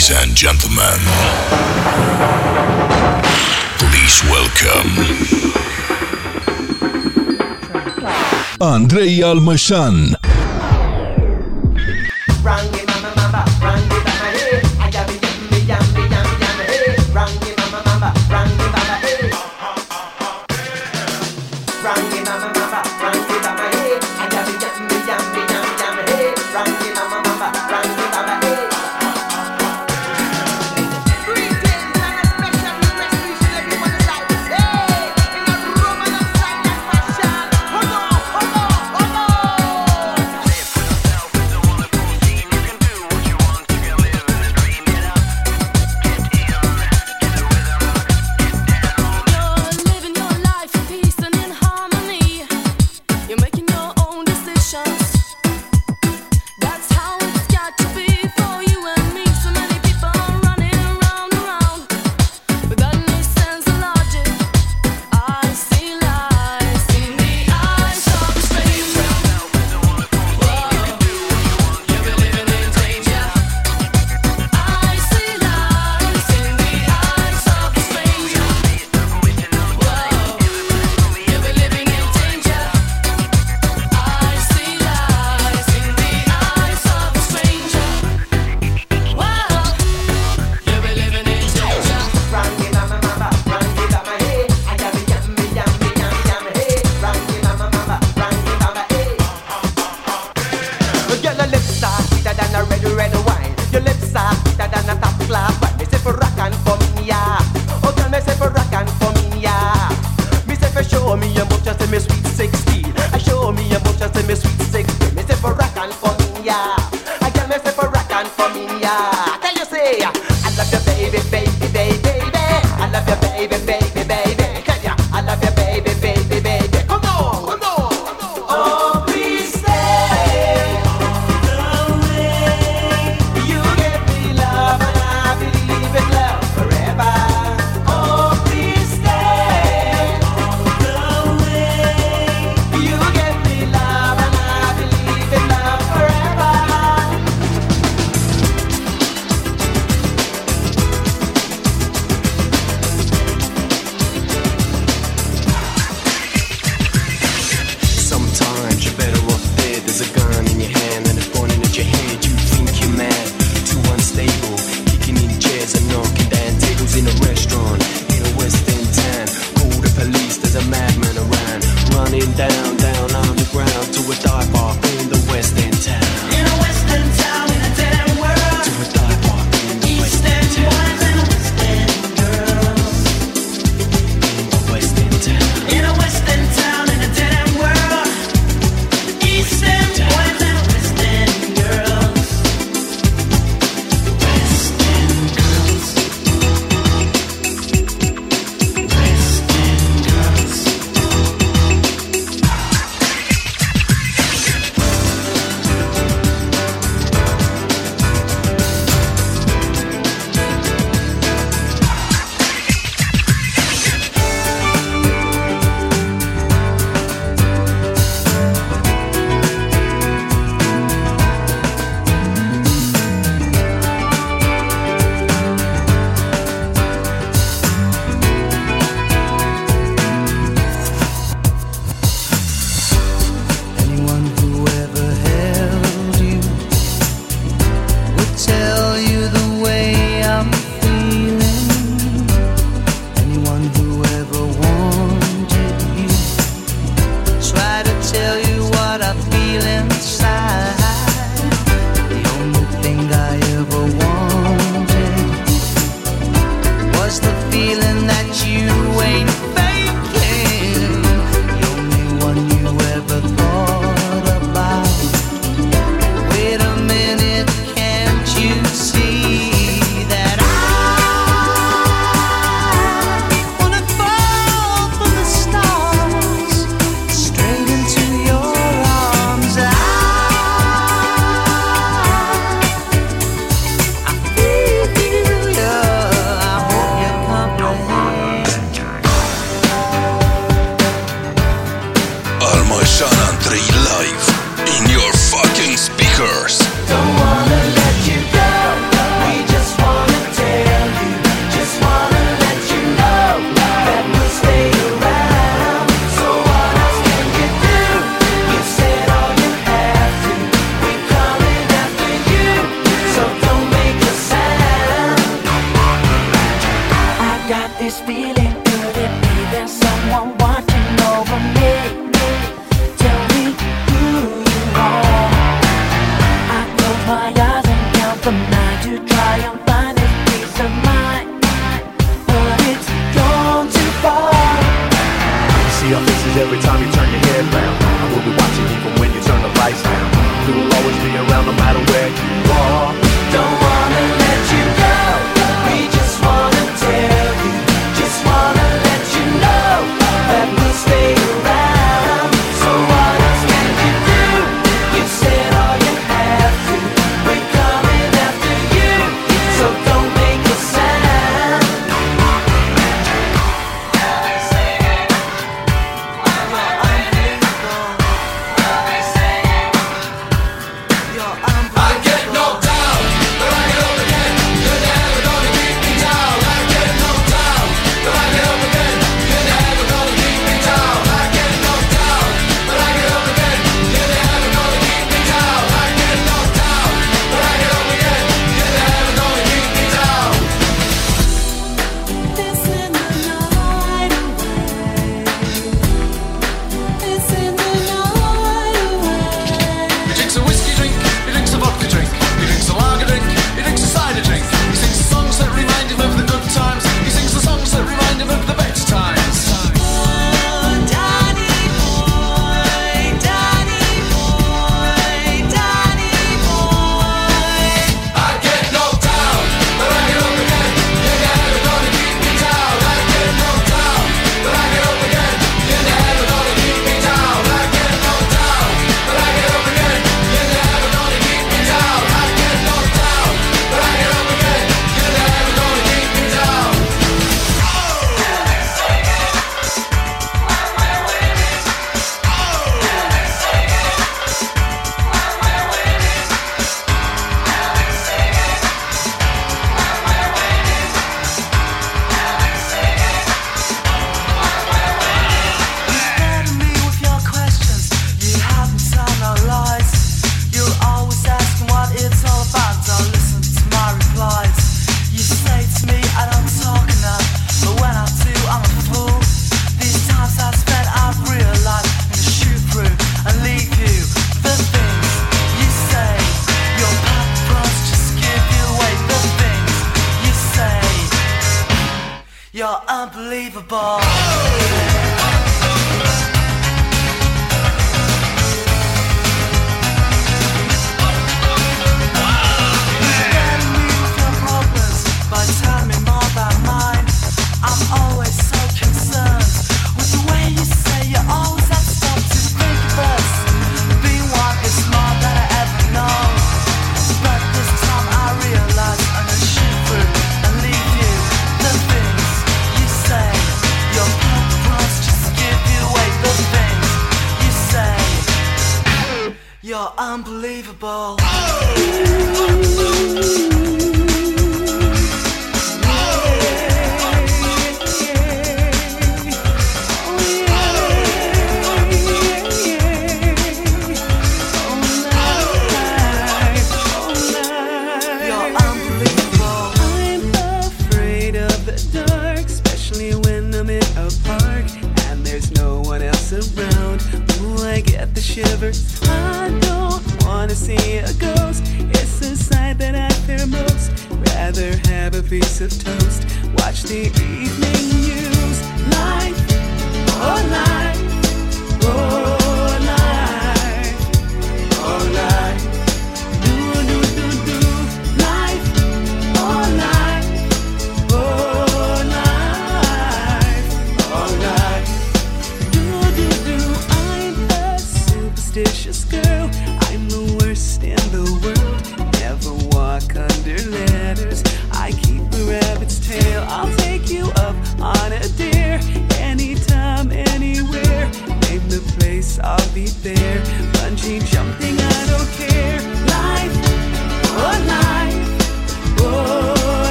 Ladies and gentlemen, please welcome Andrey Almasan.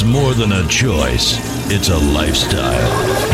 It's more than a choice, it's a lifestyle.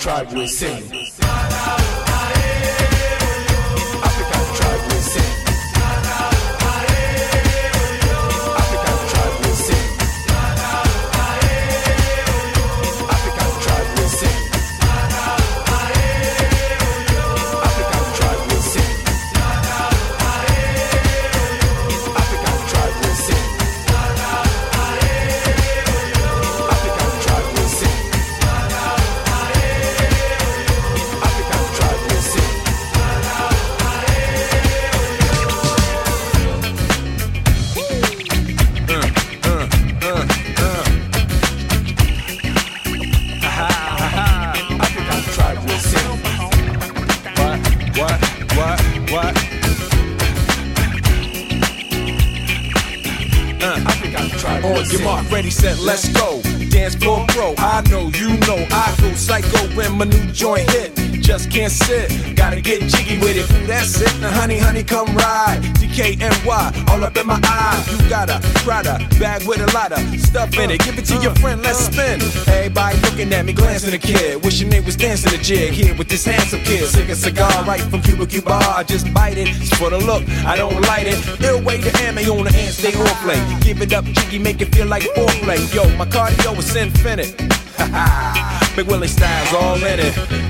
tribe will sing. that's it. Gotta get jiggy with it. That's it. Now, honey, honey, come ride. DKNY, all up in my eye. You got a Prada bag with a lot of stuff in it. Give it to your friend, let's spin. Everybody looking at me, glancing at kid. Wishing they was dancing a jig here with this handsome kid. Sick a cigar right from Cuba Cuba. I just bite it. It's for the look, I don't light it. Ill way to on the hand, stay all play. Give it up, jiggy, make it feel like foreplay. Yo, my cardio is infinite. Big Willie style's all in it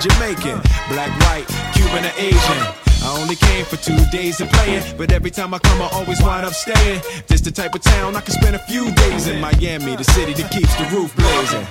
Jamaican, black, white, Cuban, or Asian. I only came for two days of playing, but every time I come, I always wind up staying. This the type of town I can spend a few days in Miami, the city that keeps the roof blazing.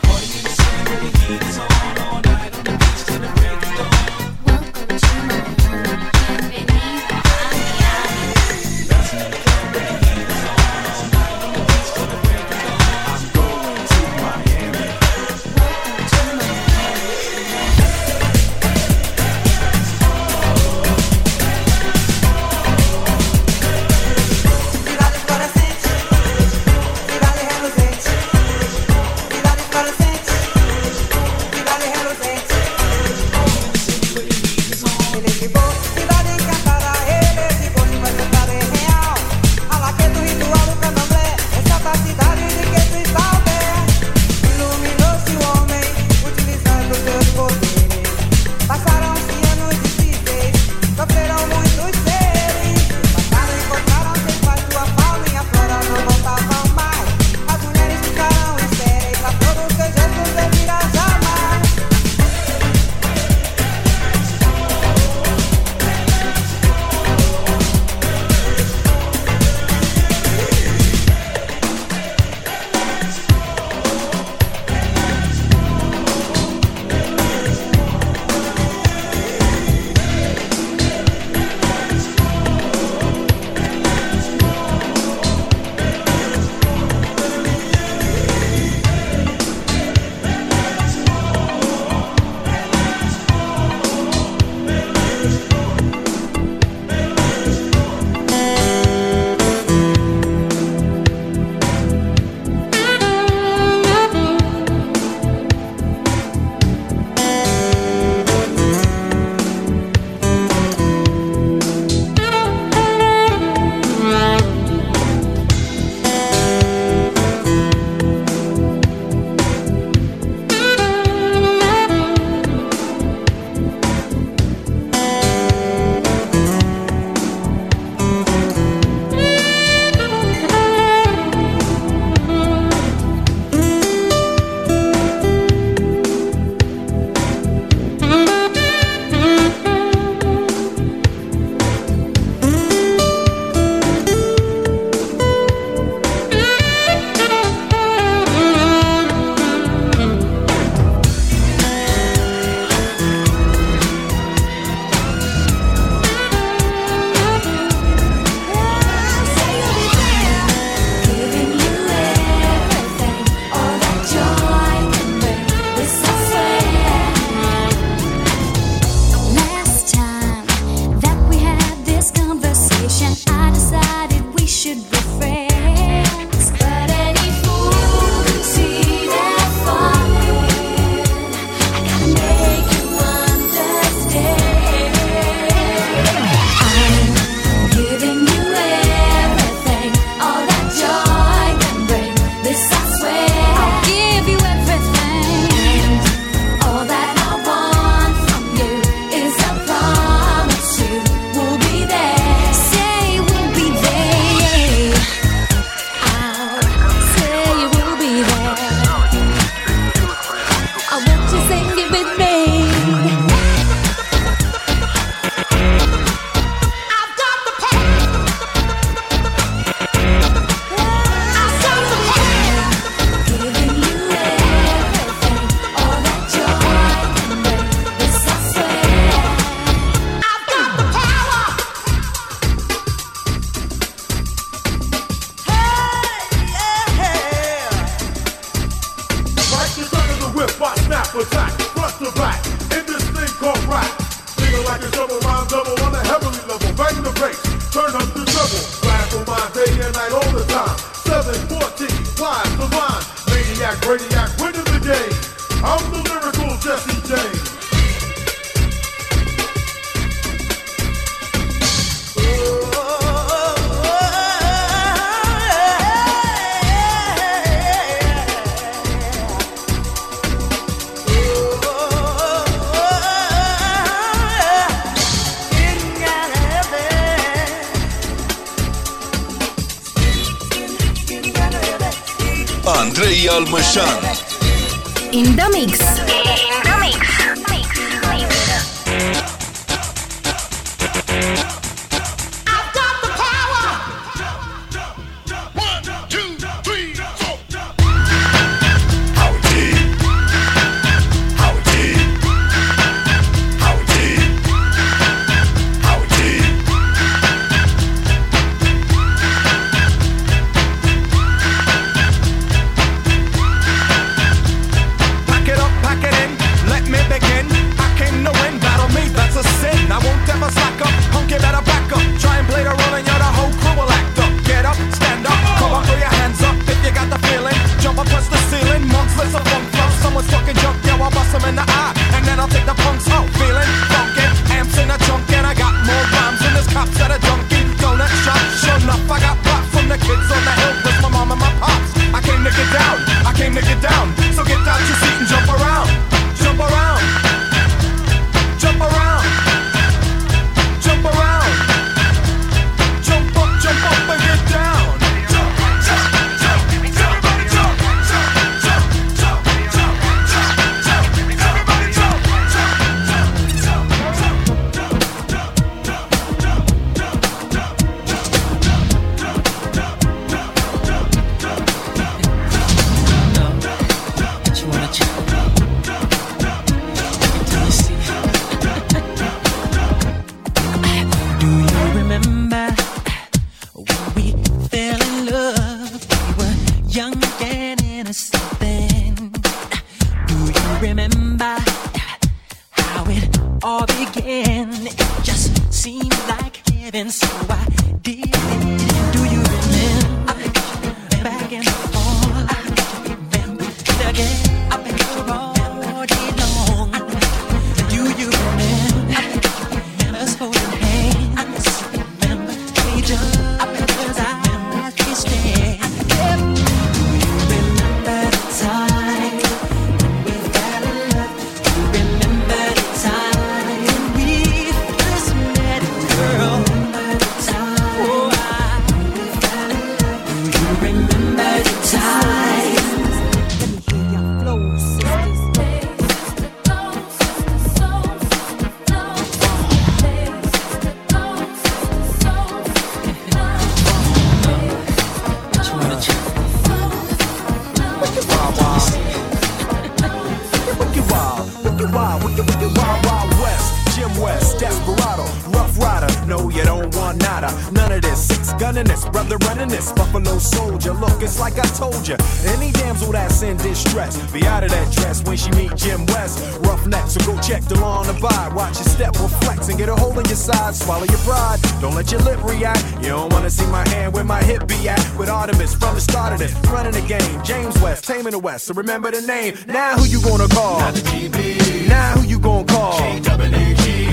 the West. So remember the name. Now who you gonna call? Now who you gonna call?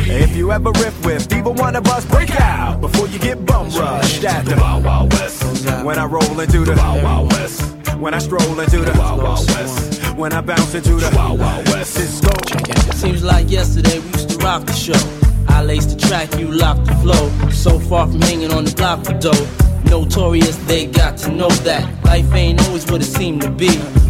If you ever riff with either one of us, break out before you get bum rushed at the Wild Wild West. When I roll into the Wild Wild West. When I stroll into the Wild Wild West. When I bounce into the Wild Wild West. Cisco. Seems like yesterday we used to rock the show. I lace the track, you lock the flow. So far from hanging on the block for dough. Notorious, they got to know that life ain't always what it seemed to be.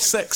26.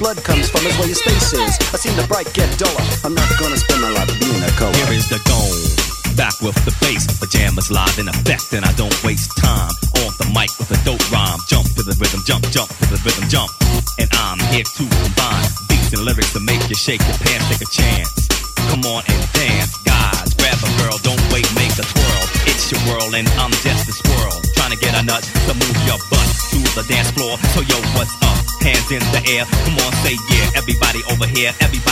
blood comes from is where your space is. I seen the bright get duller. I'm not gonna spend a lot being a color. Here is the goal back with the bass. Pajamas live in effect, and I don't waste time on the mic with a dope rhyme. Jump to the rhythm, jump, jump to the rhythm, jump. And I'm here to combine beats and lyrics to make you shake your pants, take a chance. here. Everybody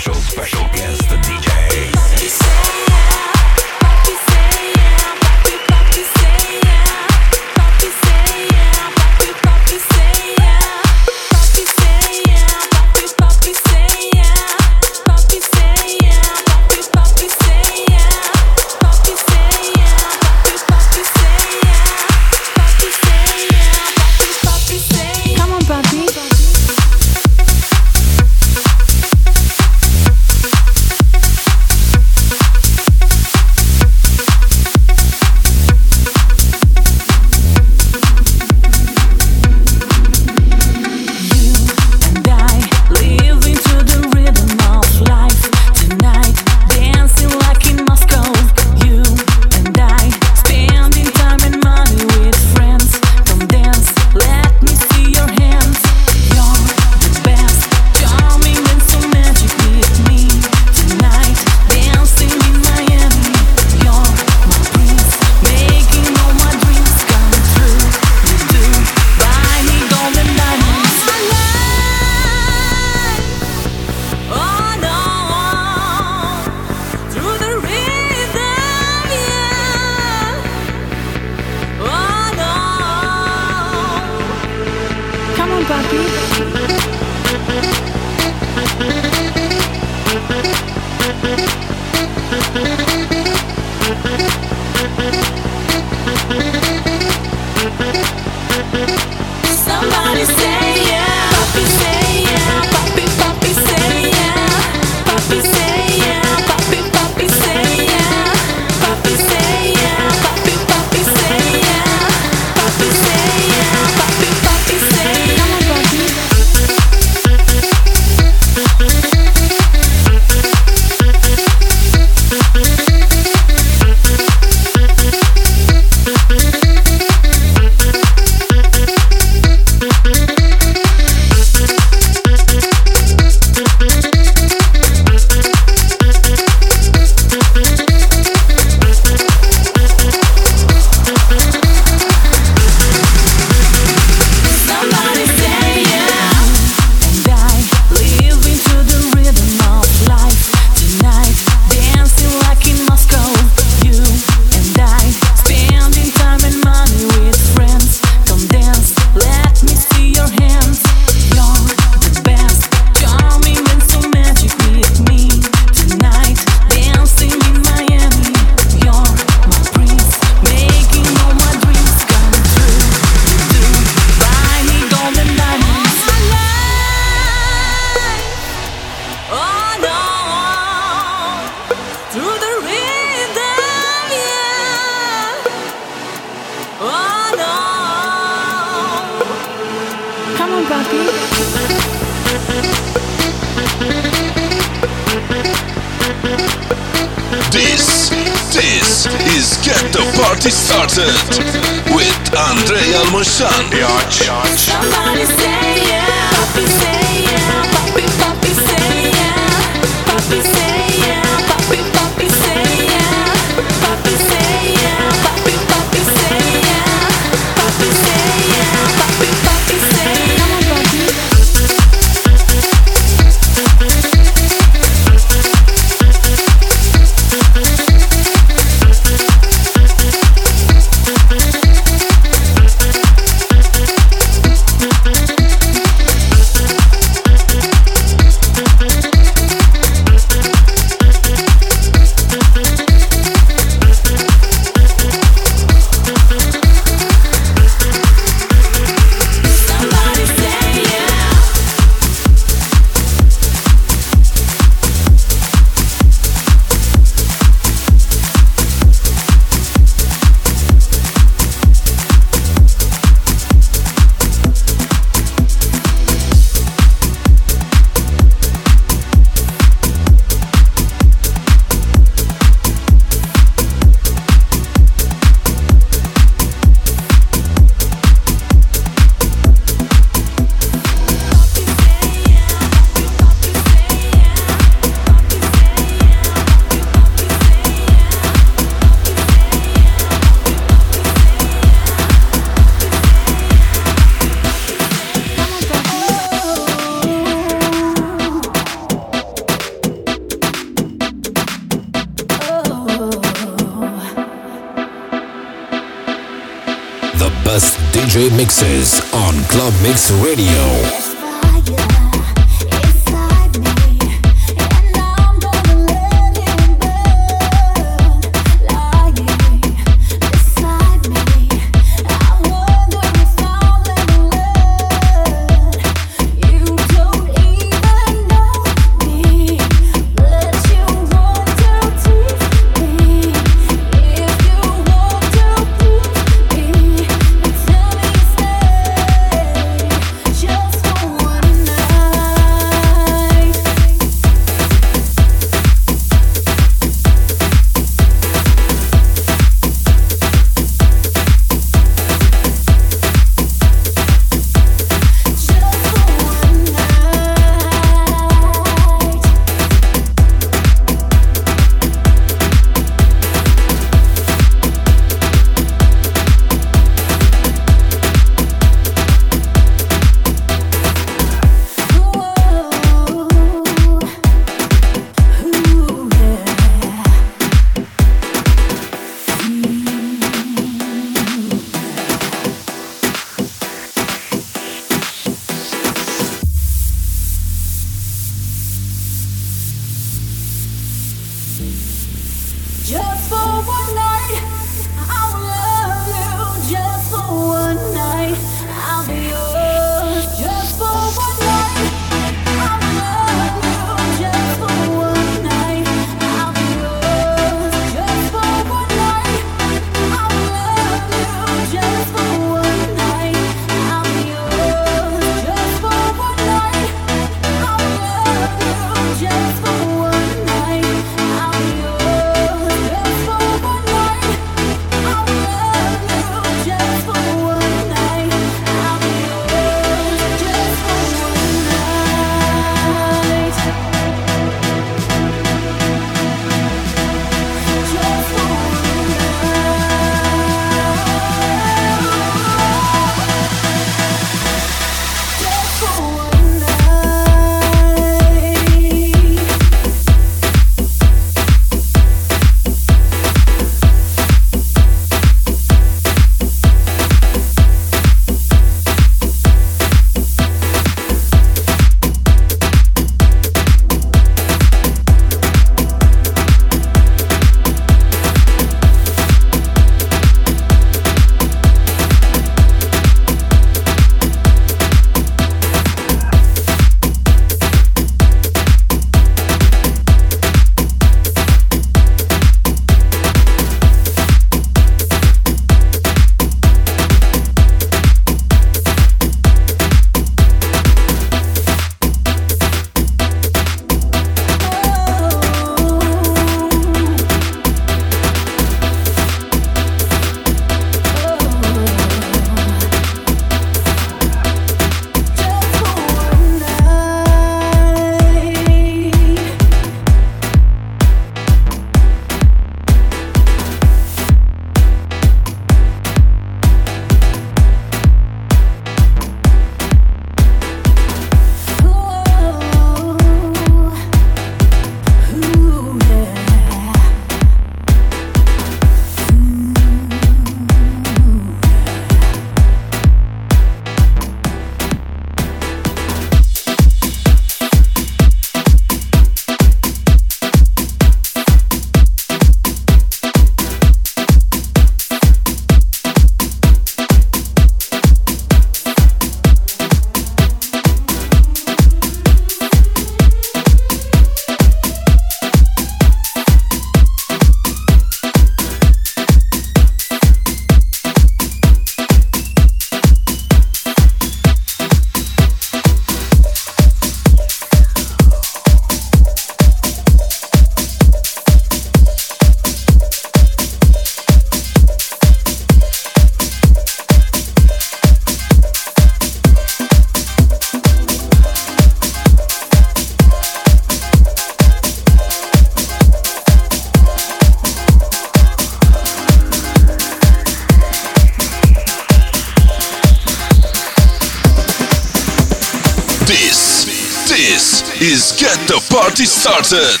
Concert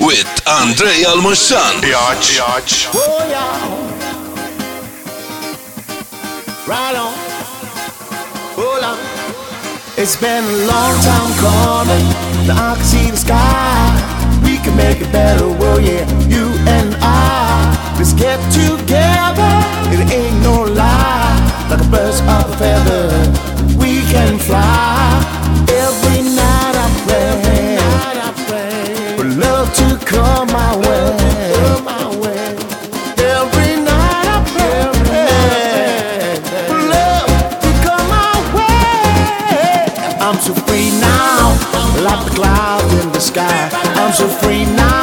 with Andrey Almasan. Biatch. Biatch. Oh, yeah. Right on. Hold on. It's been a long time coming. Now I can see the sky. We can make a better world, yeah. You and I. Let's get together. It ain't no lie. Like a burst of a feather, we can fly. free now.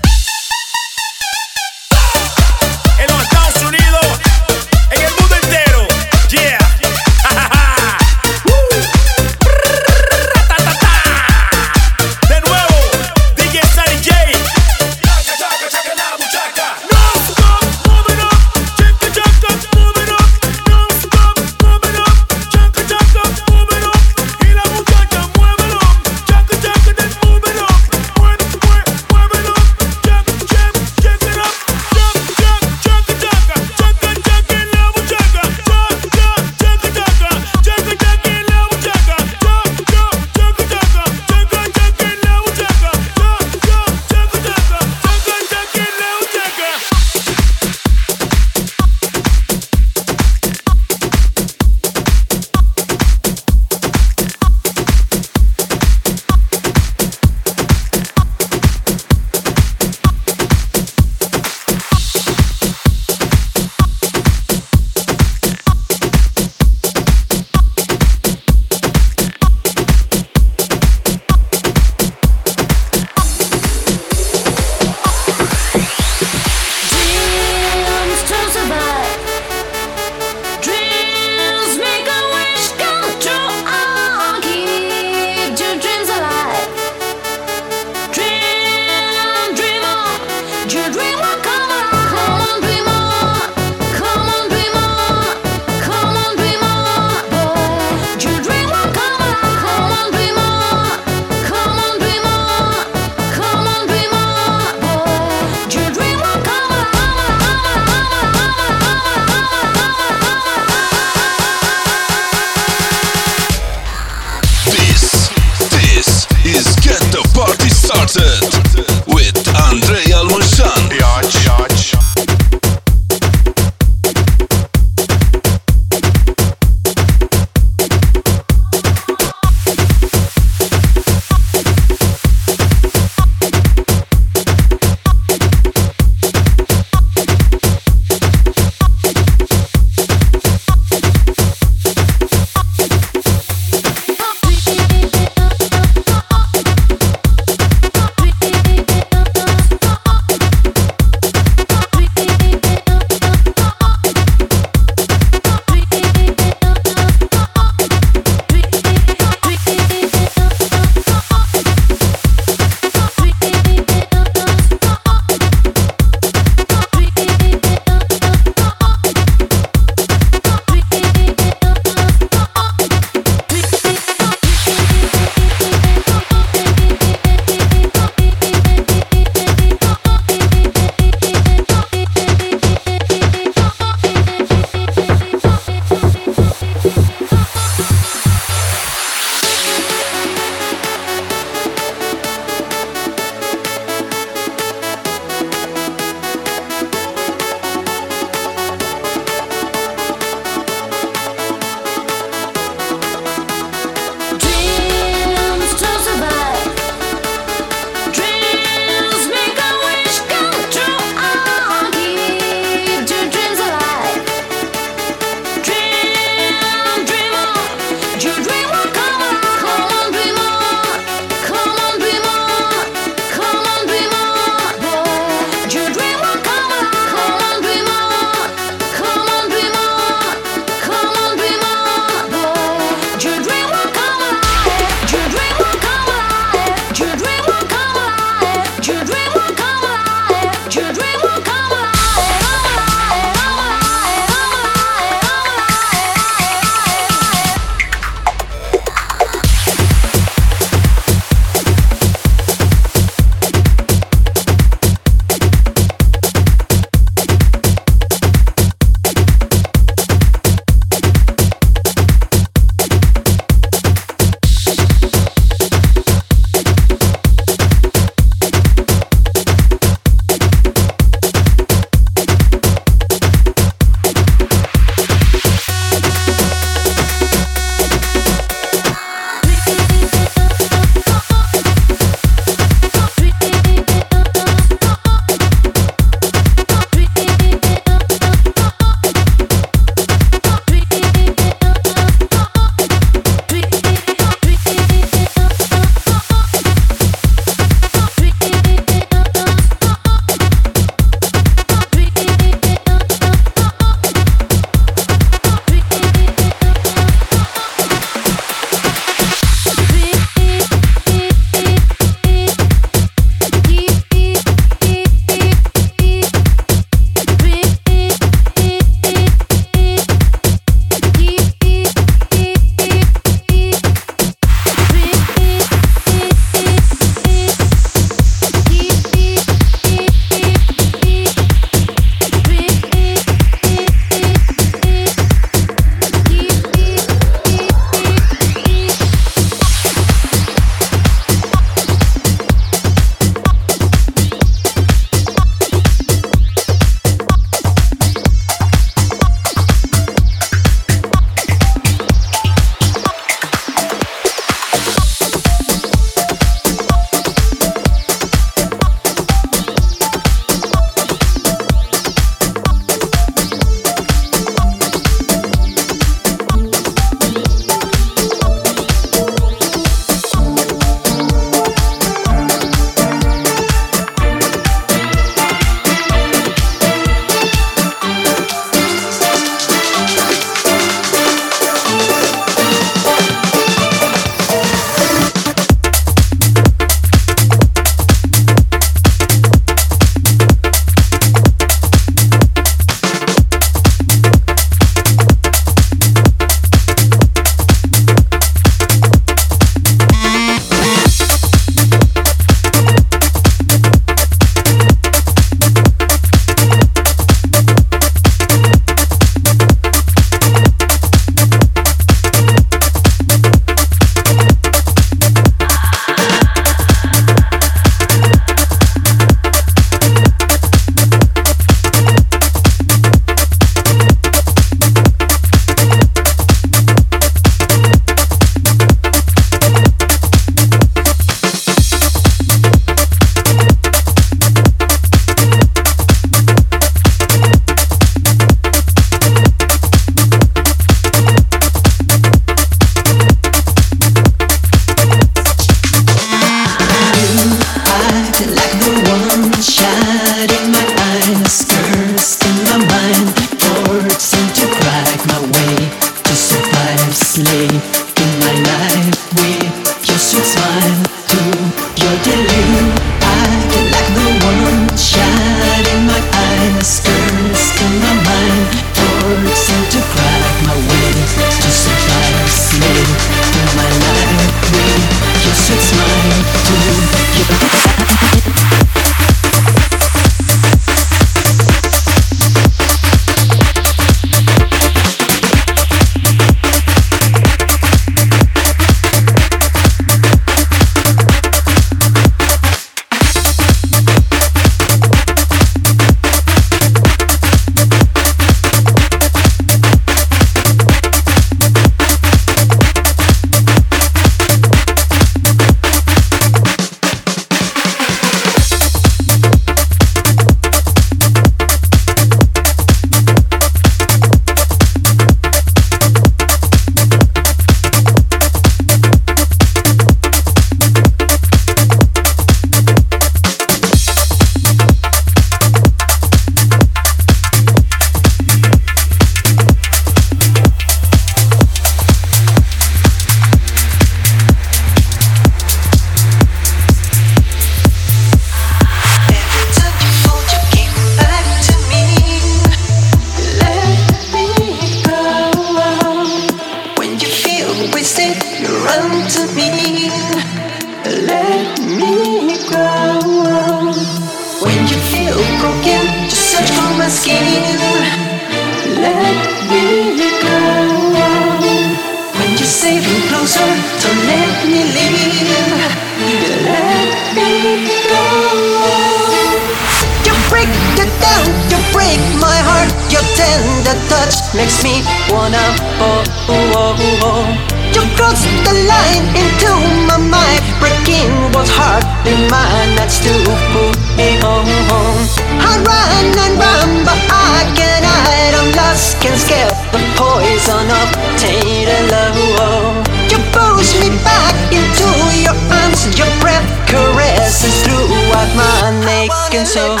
so Let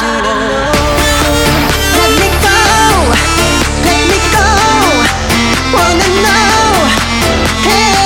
me go, let me go, wanna know. Hey.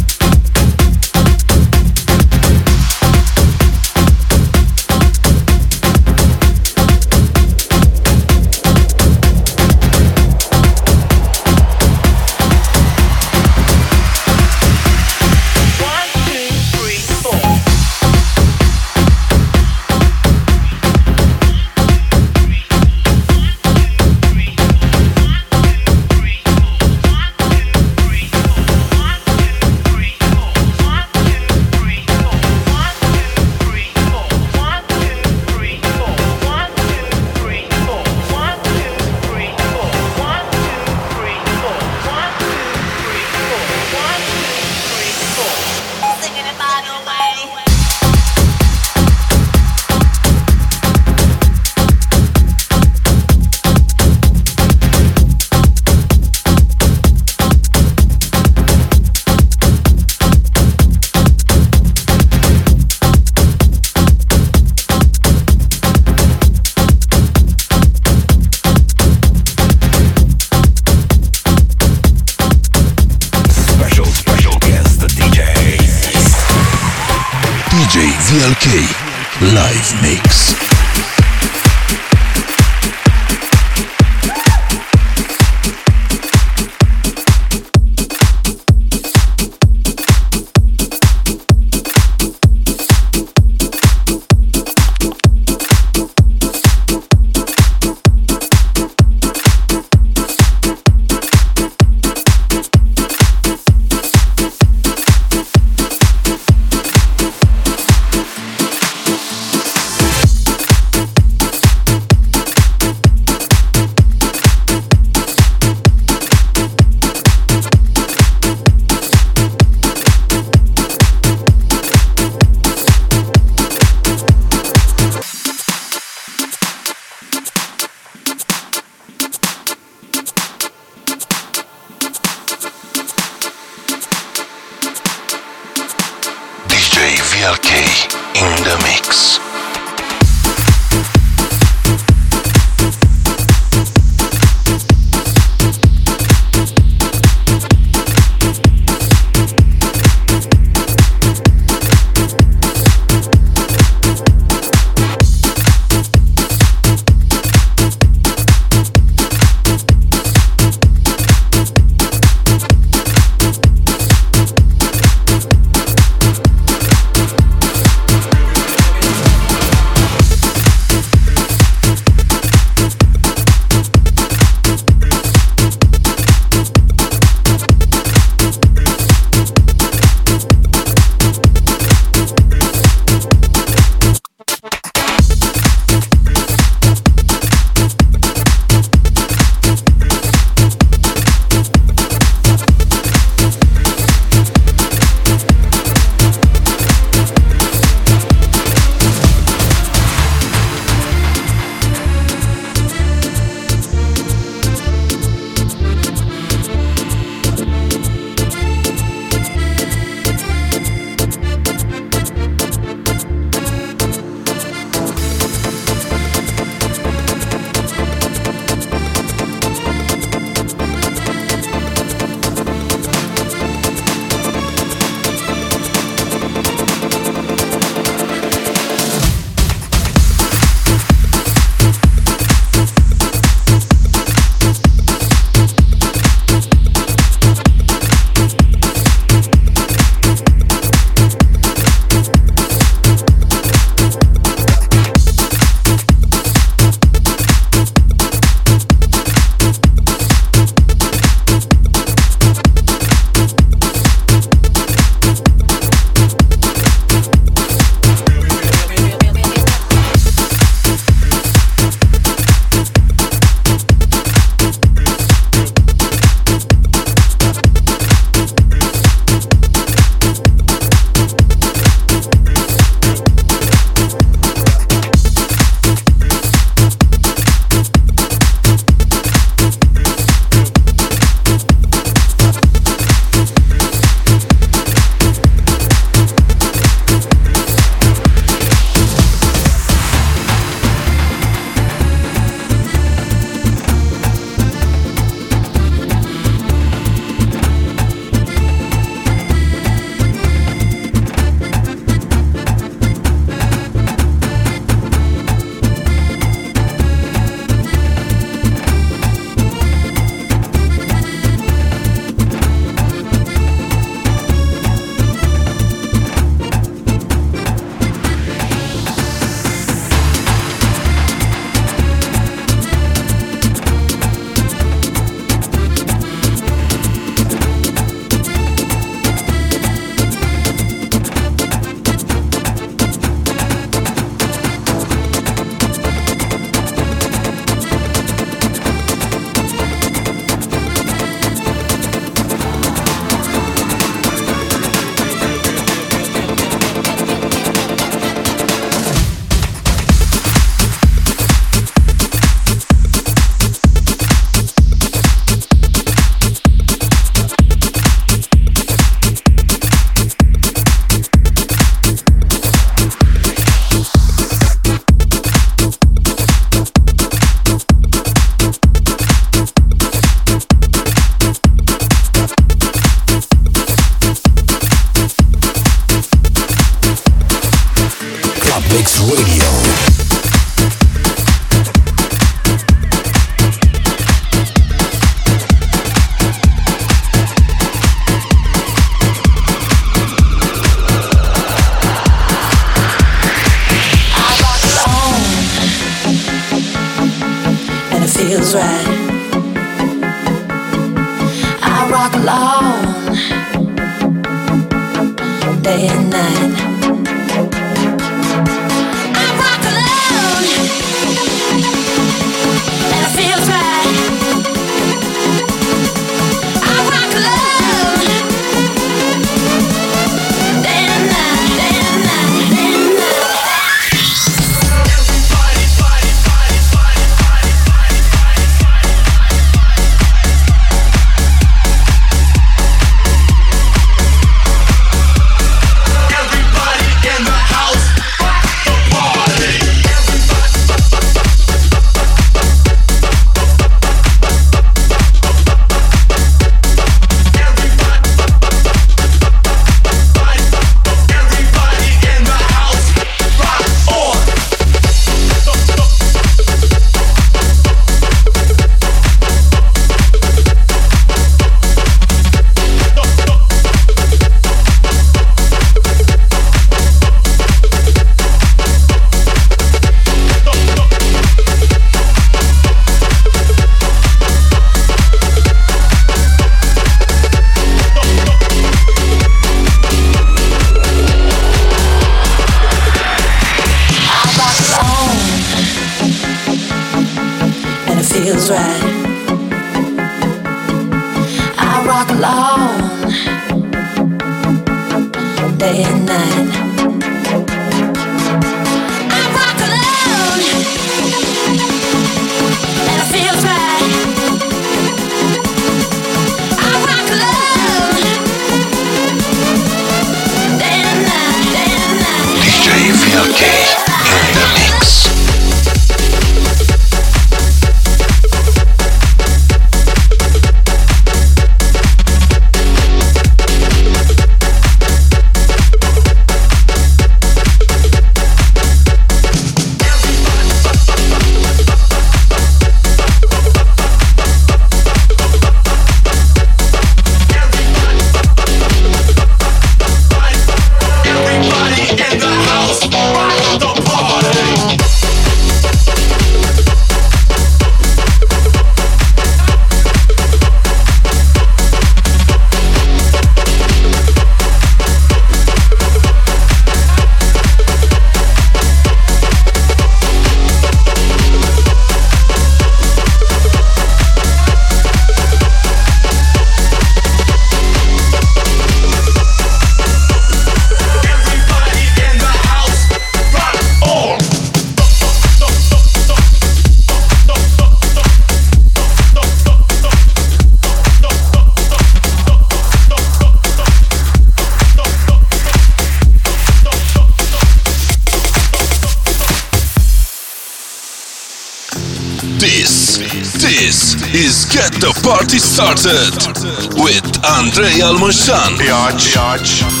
Party Started with Andrey Almasan. Biatch. Biatch.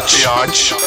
Biatch. Biatch.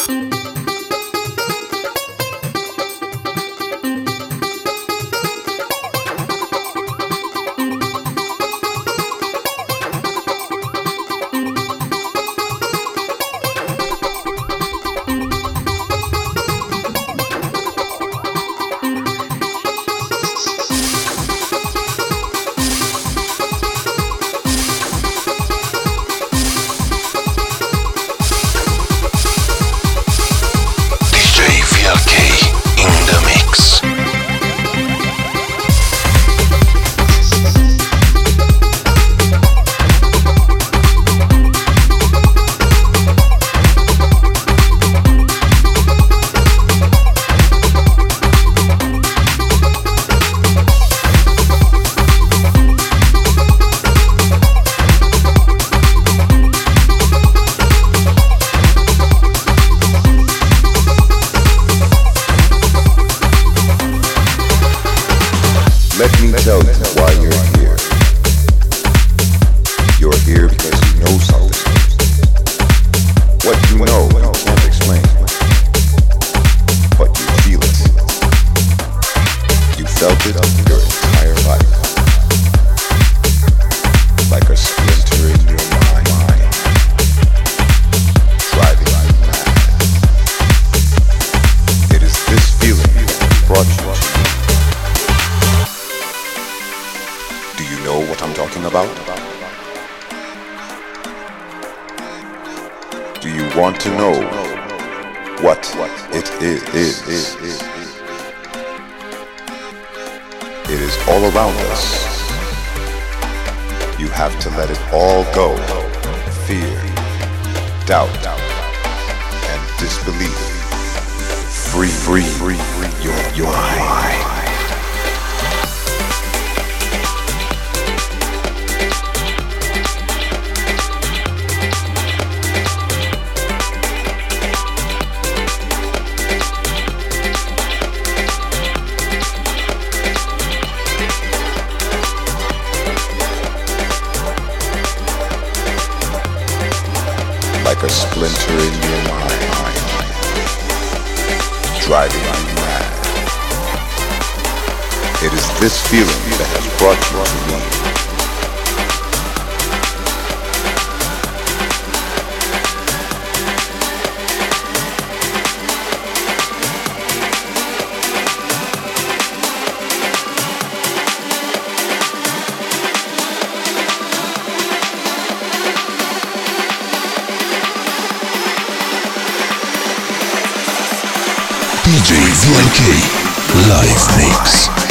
DJ VLK Live Mix.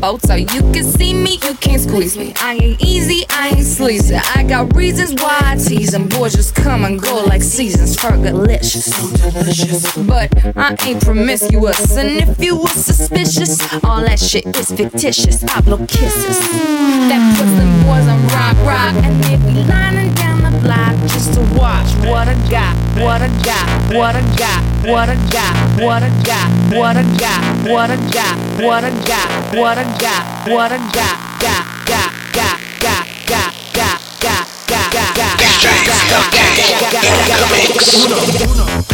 Boat. So you can see me, you can't squeeze me. I ain't easy, I ain't sleazy. I got reasons why I tease them. Boys just come and go like seasons. Fergalicious. But I ain't promiscuous. And if you were suspicious, all that shit is fictitious. I blow kisses. That puts them boys on rock, rock. And they be lining to watch what I got, what I got, what I got, what I got, what I got, what I got, what I got, what I got, what I got, what I got, got, got, got, got, got, got, got, got, got, got, DJ Lucky in the mix.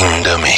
In the mix.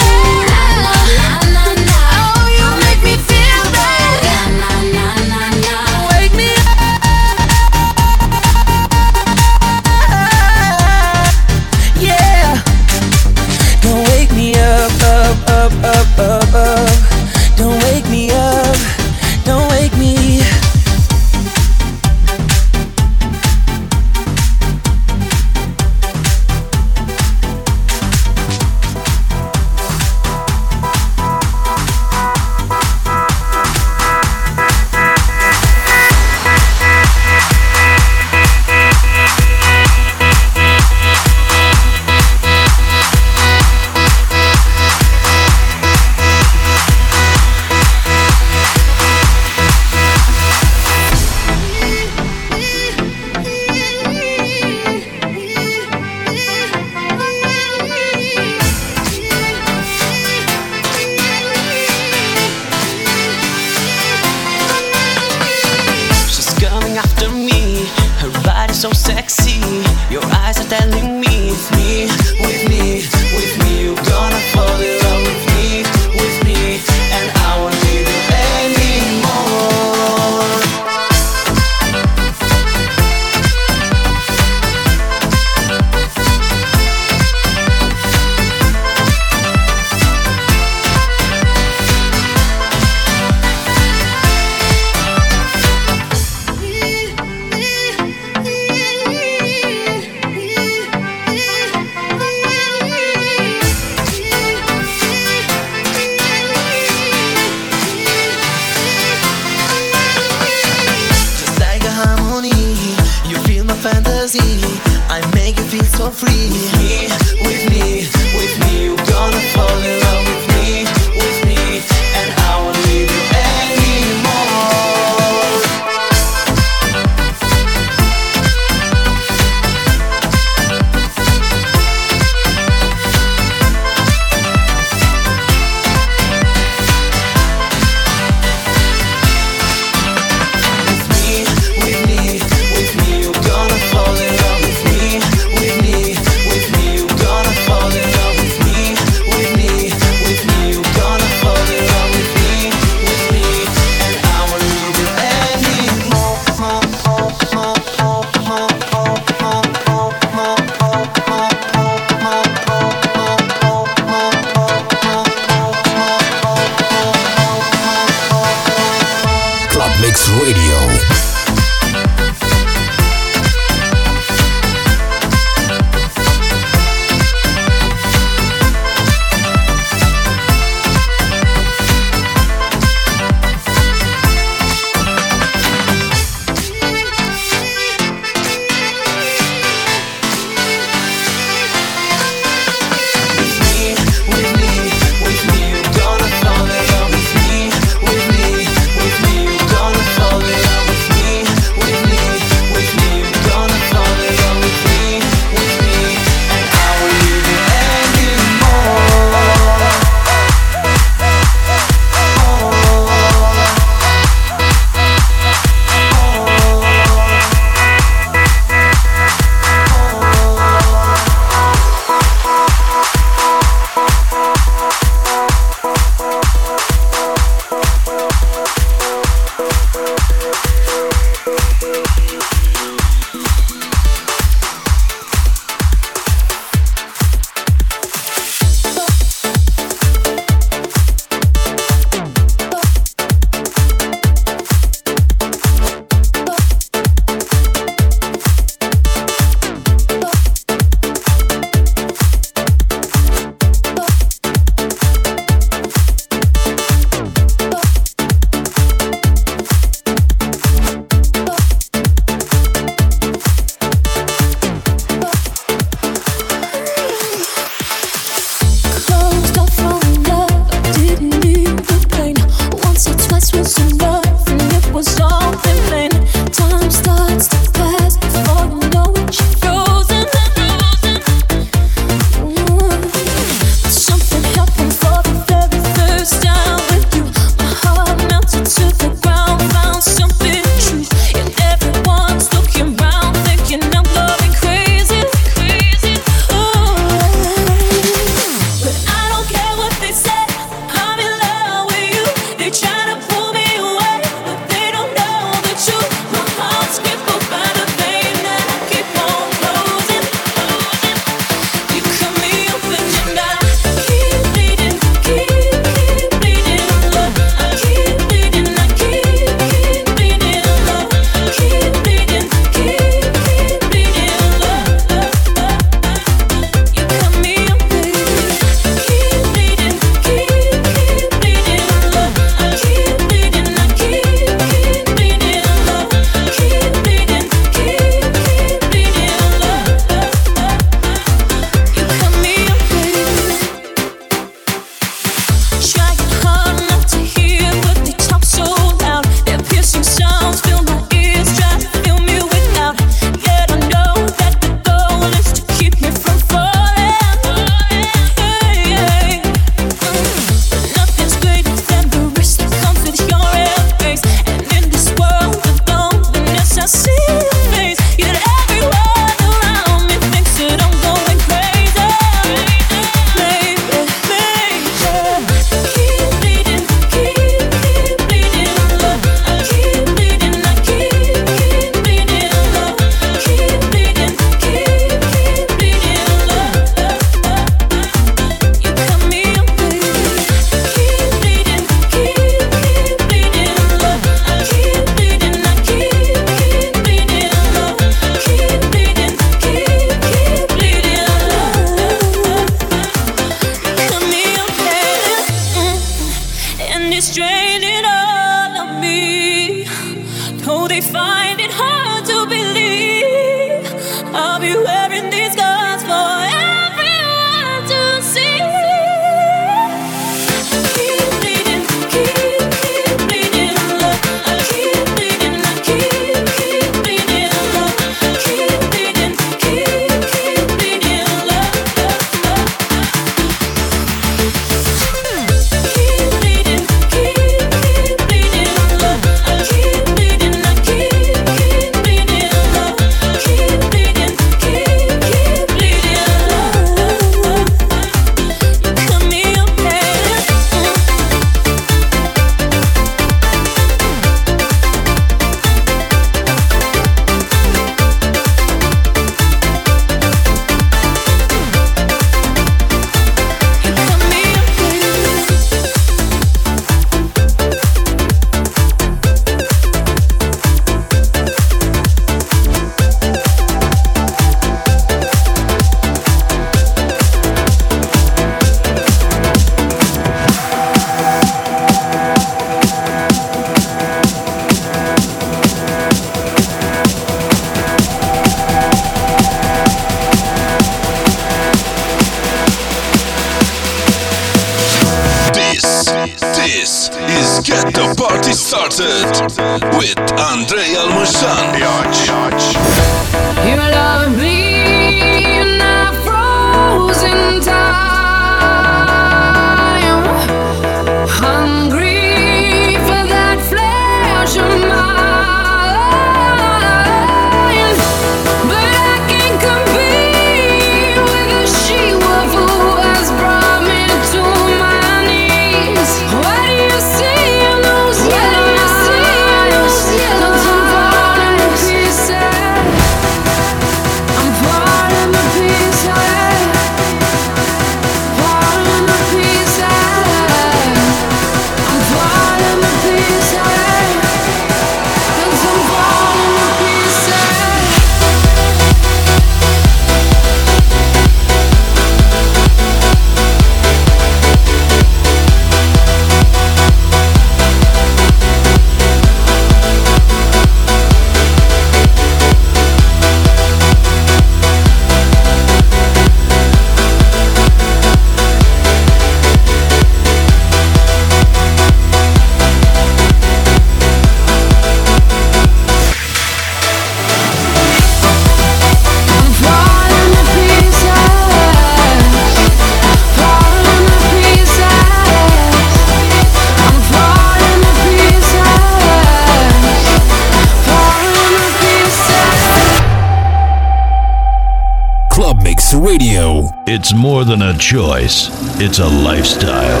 Choice, it's a lifestyle.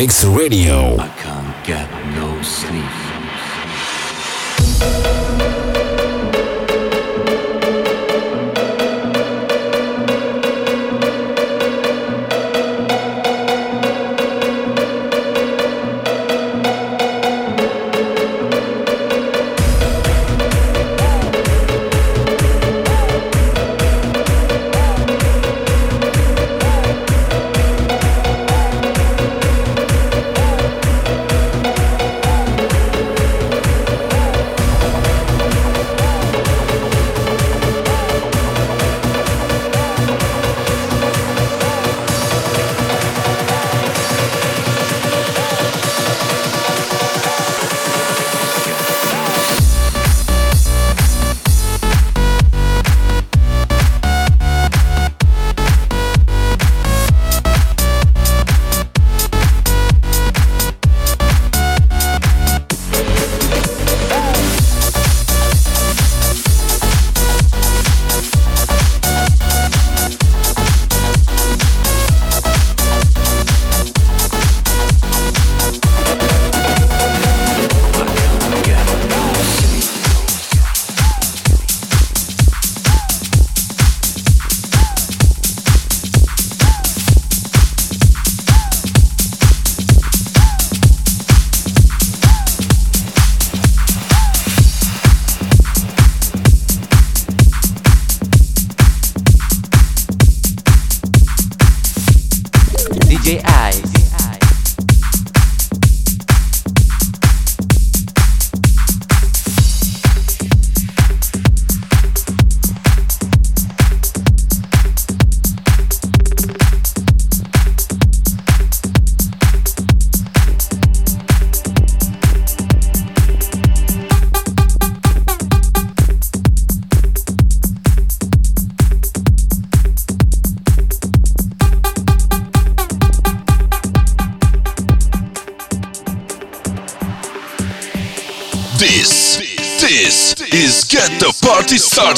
Mix Radio.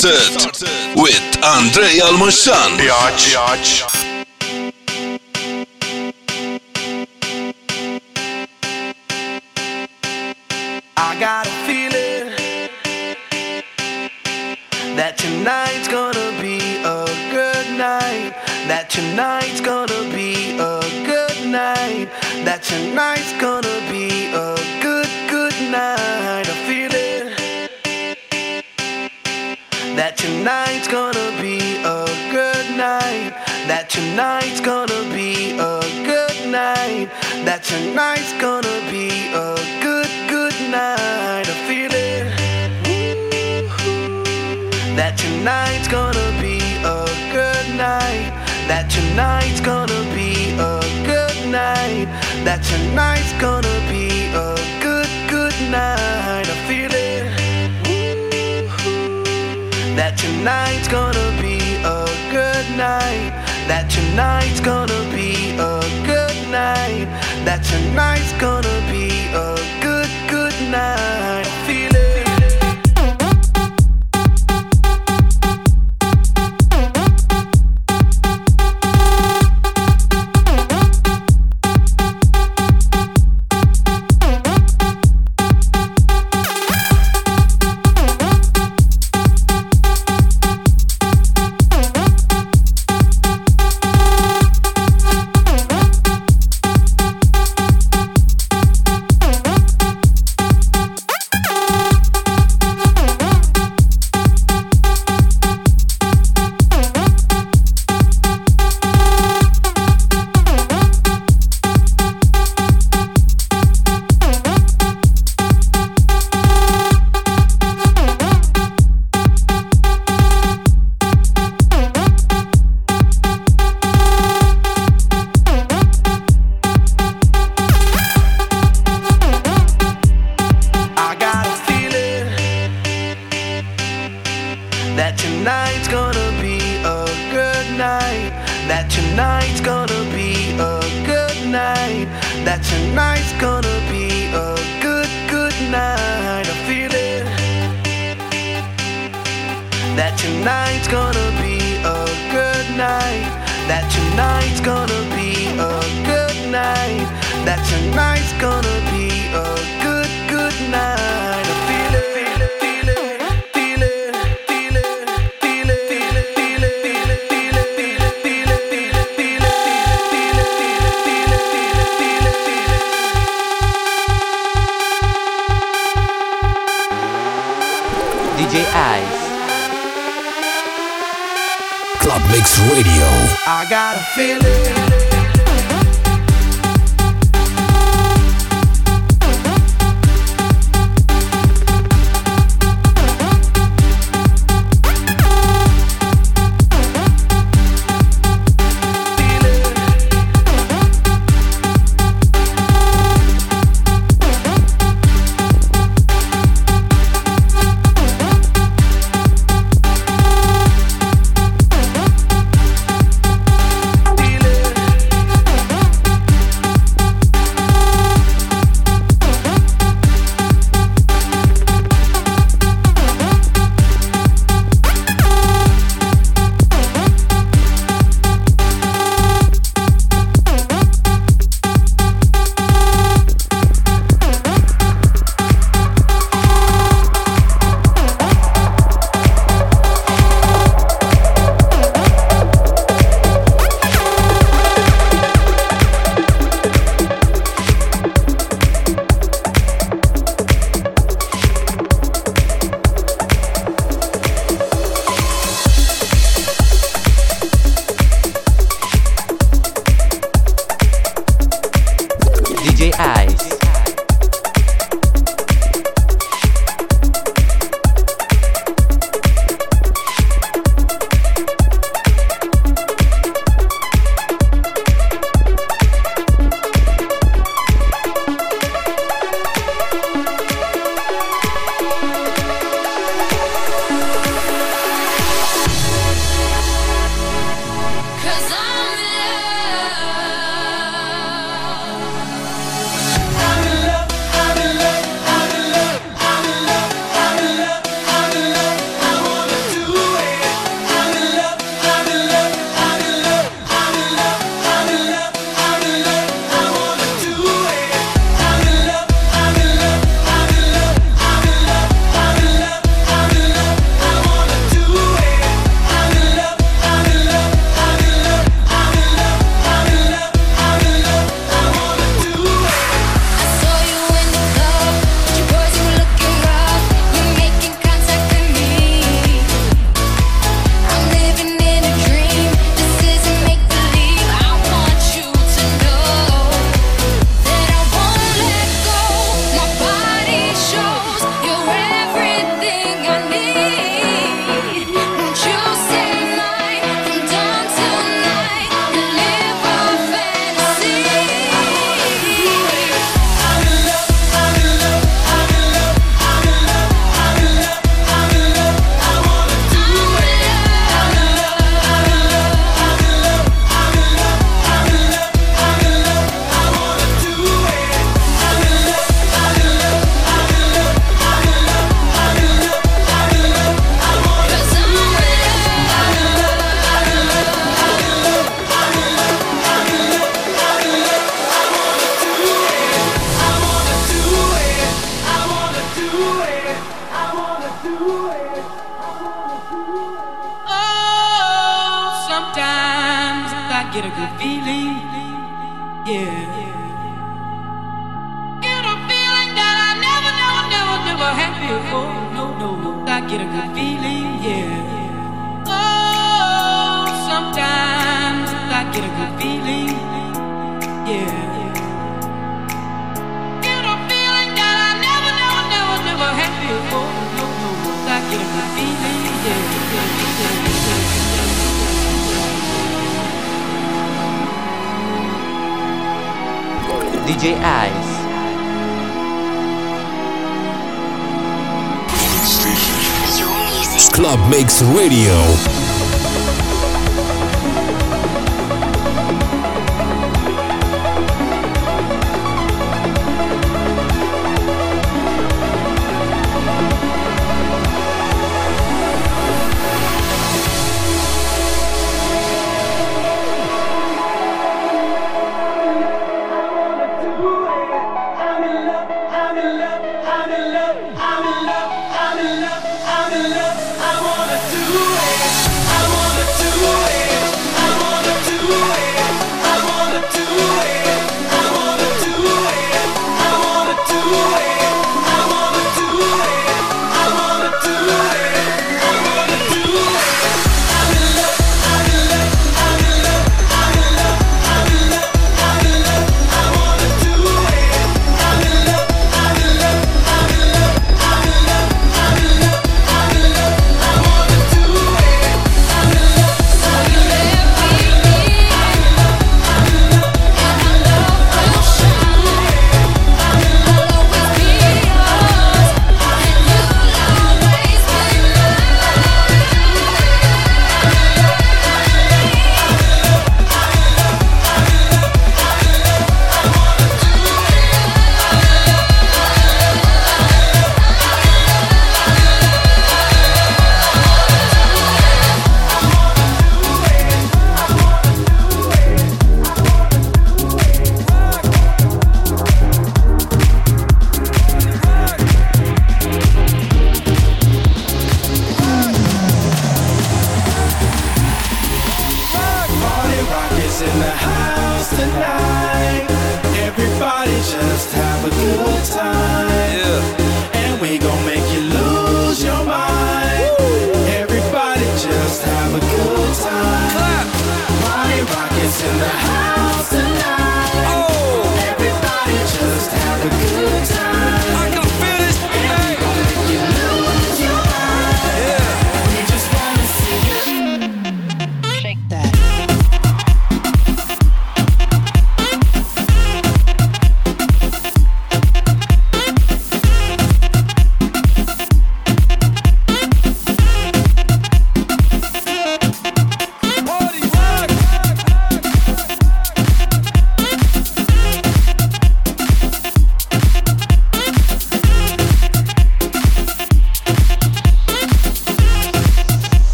started with Andrea Almushsan. Yaċ, yaċ.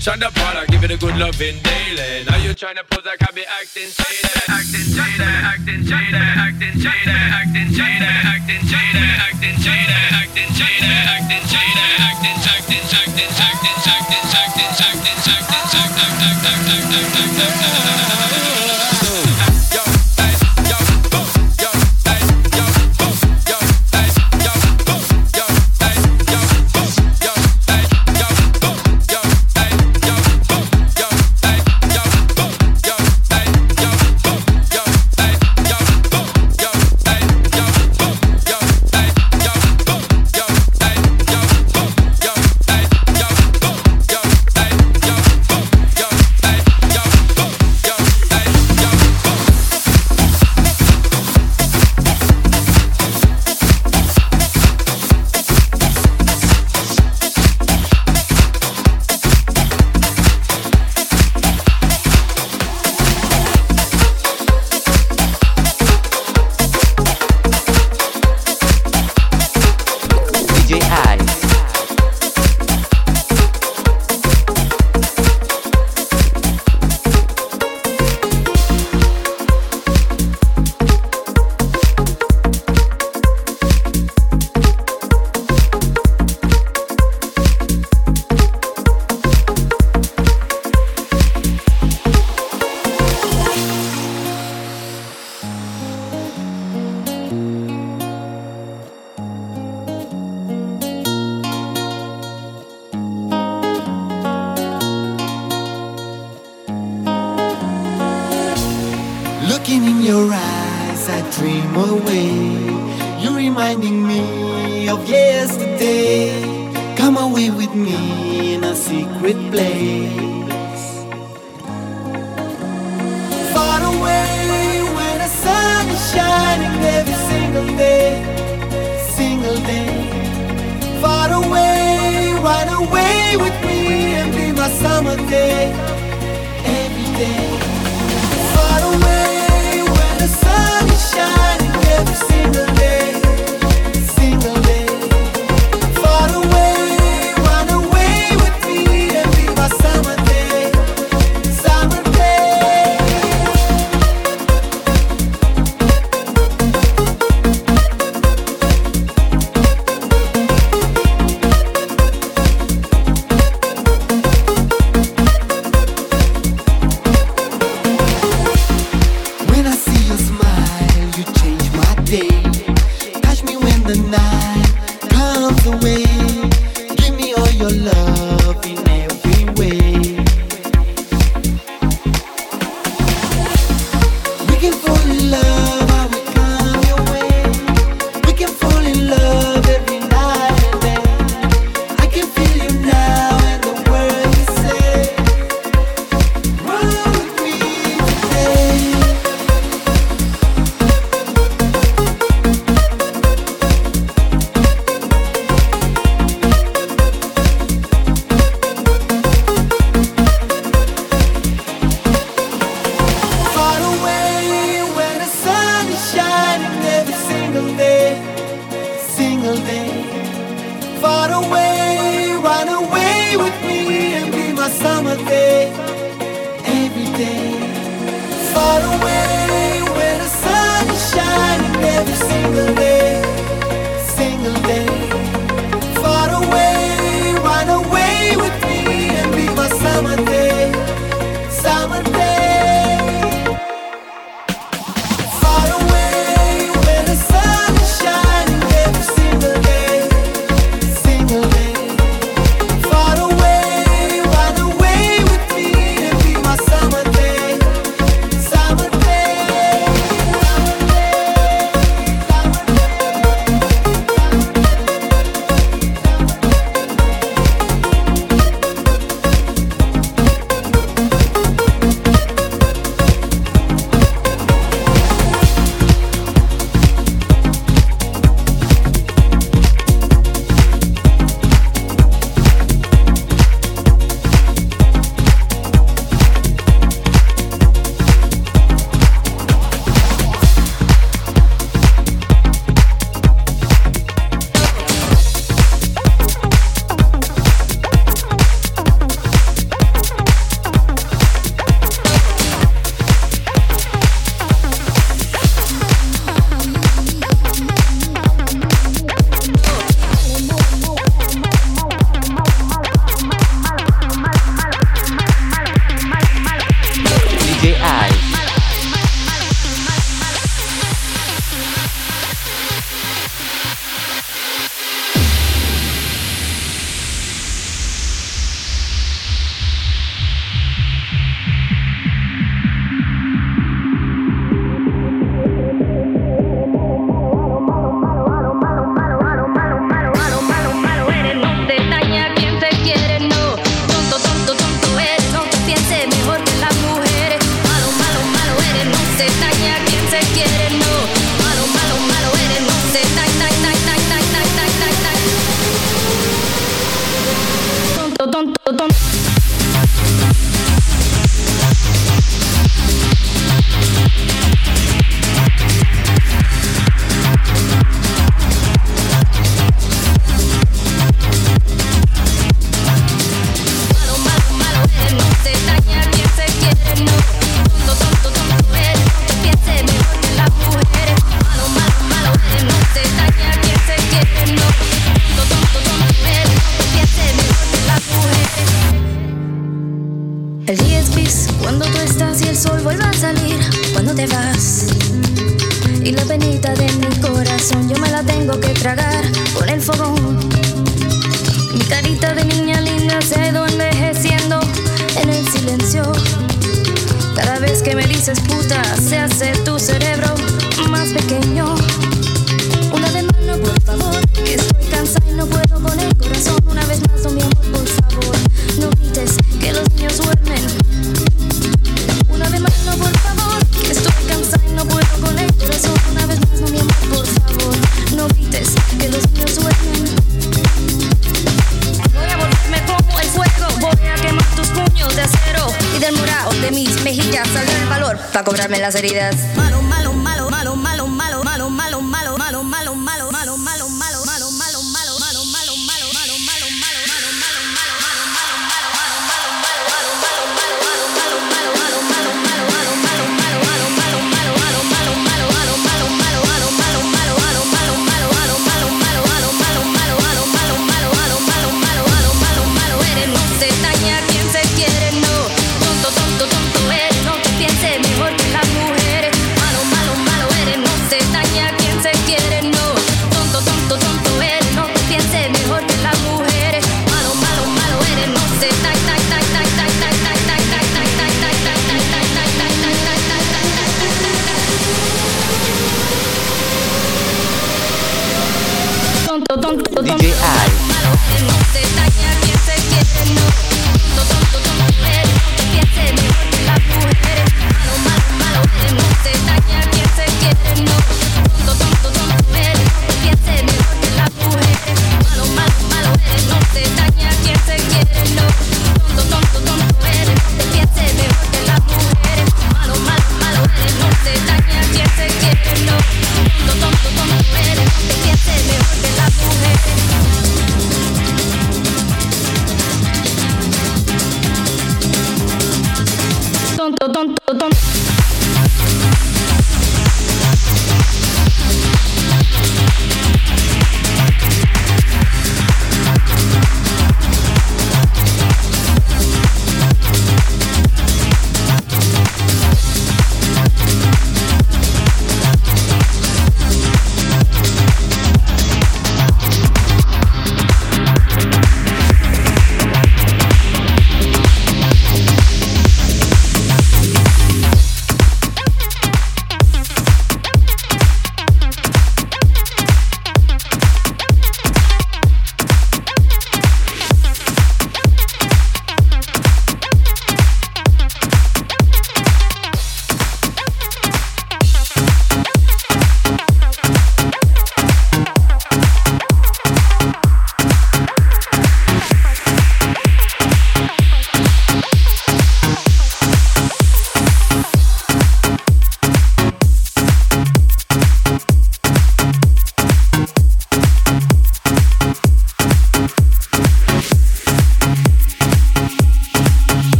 Shut up, all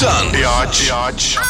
Sun. Biatch. Biatch.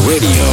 Radio.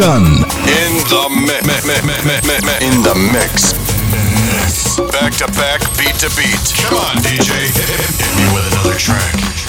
In the mix. In the mix. Back to back, beat to beat. Come on, DJ. Hit me with another track.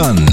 Almasan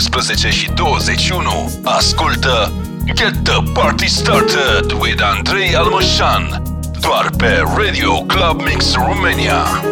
17 și 21. Ascultă Get the Party Started with Andrei Almășan doar pe Radio Club Mix Romania.